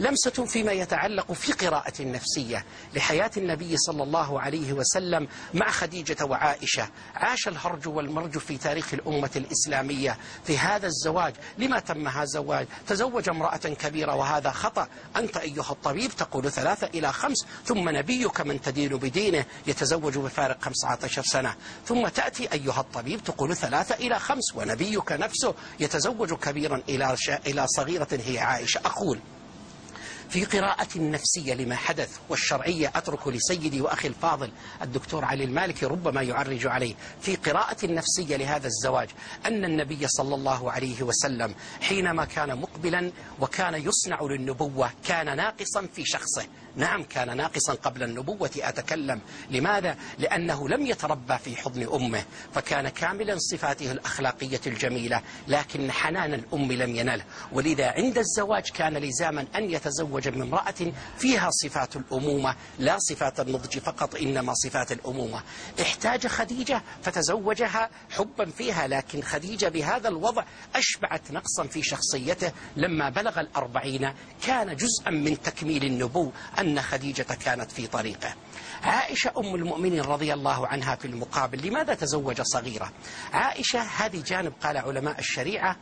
لمسة فيما يتعلق في قراءة نفسية لحياة النبي صلى الله عليه وسلم مع خديجة وعائشة. عاش الهرج والمرج في تاريخ الأمة الإسلامية. في هذا الزواج لما تم هذا الزواج؟ تزوج امرأة كبيرة وهذا خطأ. أنت أيها الطبيب تقول ثلاثة إلى خمس ثم نبيك من تدين بدينه يتزوج بفارق 15 سنة. ثم تأتي أيها الطبيب تقول ثلاثة إلى خمس ونبيك نفسه يتزوج كبيرا إلى إلى صغيرة هي عائشة. أقول في قراءة نفسية لما حدث والشرعية أترك لسيدي وأخي الفاضل الدكتور علي المالكي ربما يعرج عليه. في قراءة نفسية لهذا الزواج أن النبي صلى الله عليه وسلم حينما كان مقبلا وكان يصنع للنبوة كان ناقصا في شخصه. نعم كان ناقصا قبل النبوة أتكلم. لماذا؟ لأنه لم يتربى في حضن أمه فكان كاملا صفاته الأخلاقية الجميلة لكن حنان الأم لم ينله. ولذا عند الزواج كان لزاما أن يتزوج من امرأة فيها صفات الأمومة لا صفات النضج فقط إنما صفات الأمومة. احتاج خديجة فتزوجها حبا فيها لكن خديجة بهذا الوضع أشبعت نقصا في شخصيته لما بلغ الأربعين. كان جزءا من تكميل النبو أن خديجة كانت في طريقه. عائشة أم المؤمنين رضي الله عنها في المقابل لماذا تزوج صغيرة؟ عائشة هذه جانب قال علماء الشريعة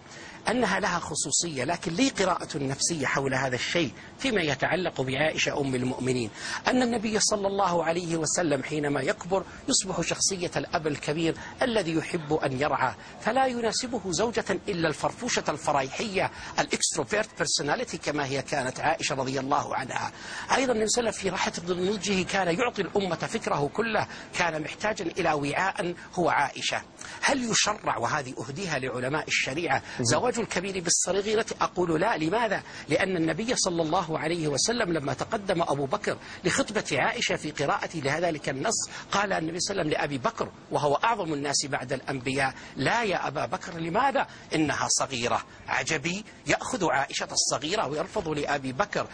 أنها لها خصوصية لكن لي قراءة نفسية حول هذا الشيء فيما يتعلق بعائشة أم المؤمنين. أن النبي صلى الله عليه وسلم حينما يكبر يصبح شخصية الأب الكبير الذي يحب أن يرعى فلا يناسبه زوجة إلا الفرفوشة الفرايحية ال extrovert personality كما هي كانت عائشة رضي الله عنها. أيضا النبي صلى في راحة نضجه كان يعطي الأمة فكره كله كان محتاجا إلى وعاء هو عائشة. هل يشرع وهذه أهديها لعلماء الشريعة؟ زواج الكبير بالصغيرة أقول لا لماذا؟ لأن النبي صلى الله عليه وسلم لما تقدم أبو بكر لخطبة عائشة في قراءة لذلك النص قال النبي صلى الله عليه وسلم لأبي بكر وهو أعظم الناس بعد الأنبياء لا يا أبا بكر لماذا؟ إنها صغيرة. عجبي يأخذ عائشة الصغيرة ويرفض لأبي بكر.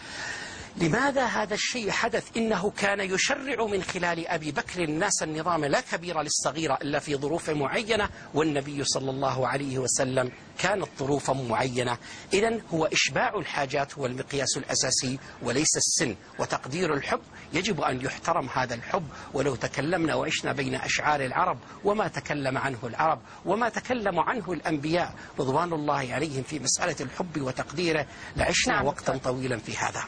لماذا هذا الشيء حدث؟ إنه كان يشرع من خلال أبي بكر الناس النظام لا كبير للصغيرة إلا في ظروف معينة والنبي صلى الله عليه وسلم كانت ظروفا معينة. إذا هو إشباع الحاجات هو المقياس الأساسي وليس السن وتقدير الحب يجب أن يحترم هذا الحب. ولو تكلمنا وعشنا بين أشعار العرب وما تكلم عنه العرب وما تكلم عنه الأنبياء رضوان الله عليهم في مسألة الحب وتقديره لعشنا نعم. وقتا طويلا في هذا.